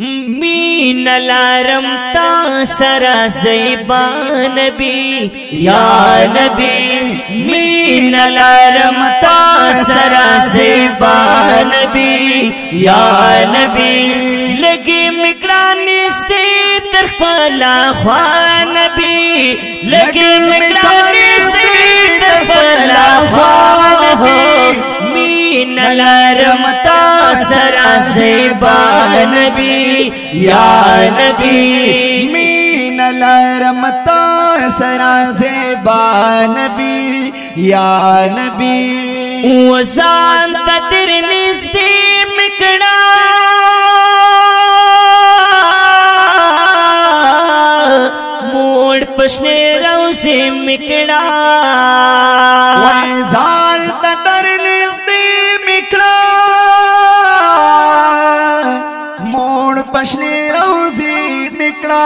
مین لارم تا سرا زیبا نبی. یا نبی، مین لارم تا سرا زیبا نبی. یا نبی، لگی مکرانی ستی پلا خوا نبی. لگی مکرانی ستی تر پلا خوا نبی. مین لارم تا سرا زیبا نبی یا نبی۔ مین لرم تا سرا زیبا نبی یا نبی۔ وزان تا تر نزدی مکڑا۔ موڑ پشنے رو سے مکڑا۔ پشنے روزی نکڑا۔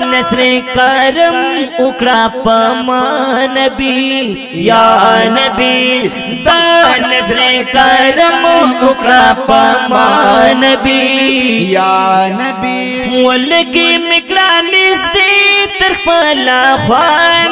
نصر کرم اکڑا پما نبی یا نبی۔ دا نصر کرم اکڑا پما نبی۔ یا نبی۔ ولگی مکڑا نزدی تر پلا خوا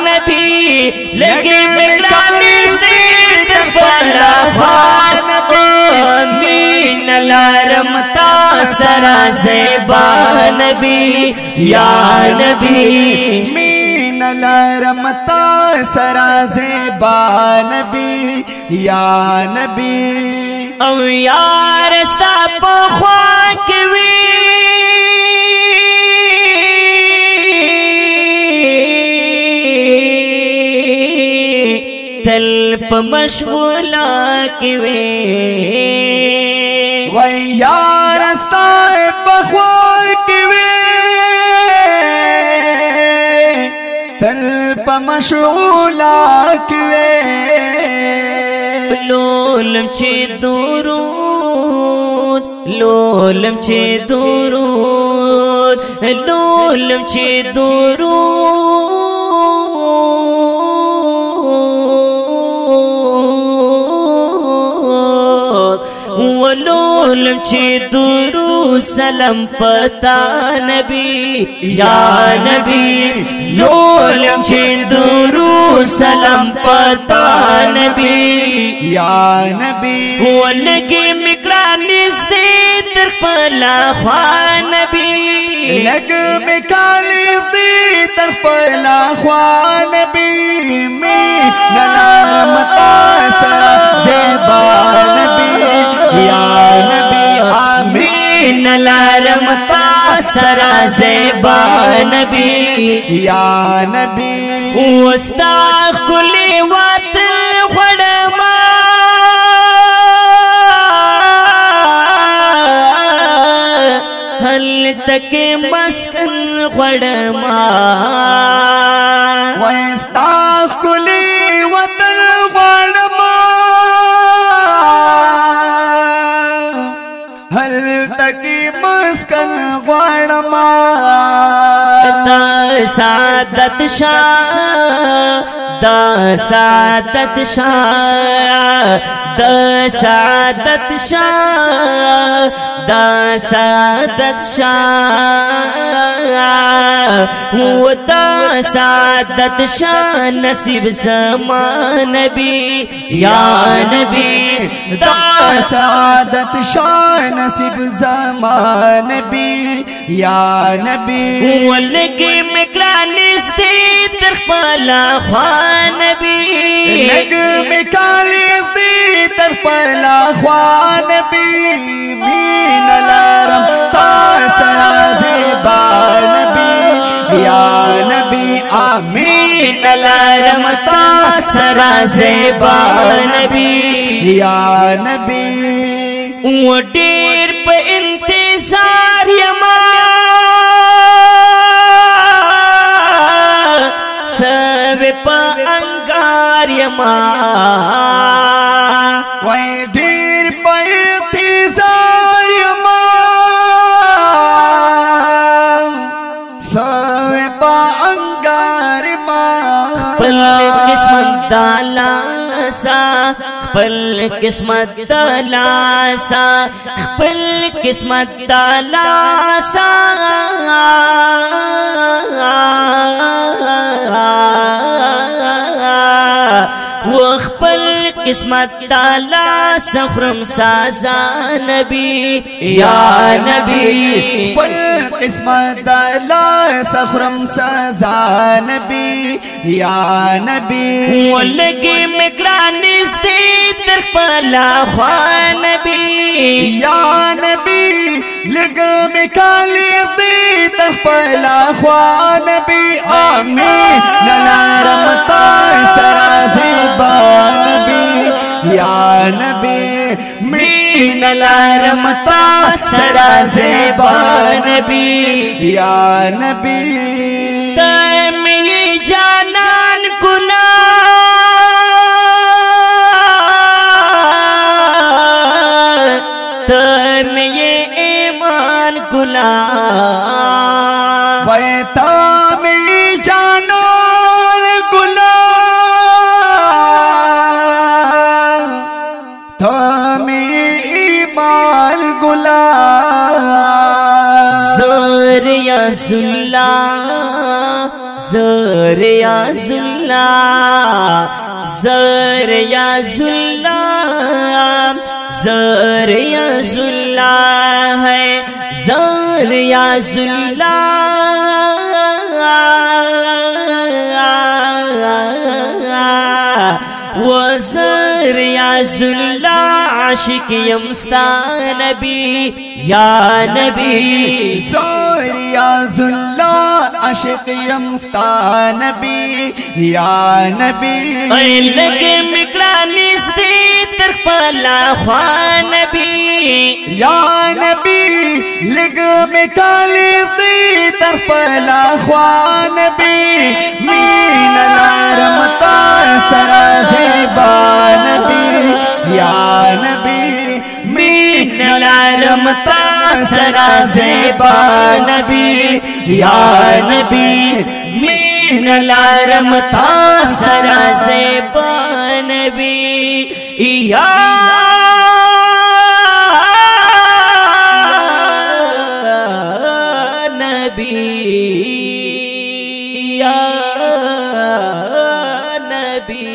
نبی لگی مکڑا نزدی تر پلا خوا نبی امین لارم تا سرا زیبا نبی یا نبی۔ مین لرم تا سرا زیبا نبی یا نبی۔ او یار ستا پخوا کوي تل په مشغولا کې وي وای یار ستای په خوا کې وي تل په مشغولا کې وي لولم چې درود لولم چې درود لولم چې درود. چې درود سلام پتا نبی؟ یا نبی لولم چې درود سلام پتا نبی؟ یا نبی ولګي مکړه نږدې تر پلا خوا نبی؟ لگ مکالی دی تر پلا خوا لارم تا سرا زیبا نبی یا نبی وستا کلی وات غړما هل تک مسکن غړما سعادت شاه دا سعادت شاه دا سعادت شاه دا سعادت شاه و دا سعادت شاه نصیب سما نبی یا نبی دا سعادت شاہ نصیب زمان نبی یا نبی. ولګي مکړه نستې تر خپل خوا نبی. لگ مکالی دی تر پلا خوا نبی. مین لارم تا سرا زیبا نبی. یا نبی آمین لارم تا سرا زیبا نبی. یا نبی. و یما وی ډیر په انتظار یما سوې په انګار ما پل قسمت دالا سا پل قسمت دالا سا پل قسمت دالا سا قسمت تالا سخرم سازا نبی یا نبی پل قسمت دالا سخرم سزا نبی یا نبی۔ ولگی مکرانیس دی در پلا خوان نبی۔ یا نبی لگا مکالی دی تخپلا خوان نبی۔ آمین۔ نلارمتا سرازیبا نبی۔ یا نبی مین لارمتا سرازیبا نبی یا نبی. تمی جانان کنا. تمی ایمان کنا. یا زلا زور یا زلا زور یا زلا زور یا زلا ہے زور یا زلا وزر یا زلا عاشق یمستا نبی، یا نبی۔ یا زلا عشق یمستا نبی یا نبی۔ اے لگے مکڑا نستی تر پلا خوان نبی۔ یا نبی لگ میں کالی سی تر پلا خوان نبی۔ مین لارمتا سرا زیبا نبی۔ یا نبی مین لارمتا سرا زیبا نبی یا نبی مین لارمتا سرا زیبا نبی یا نبی یا نبی۔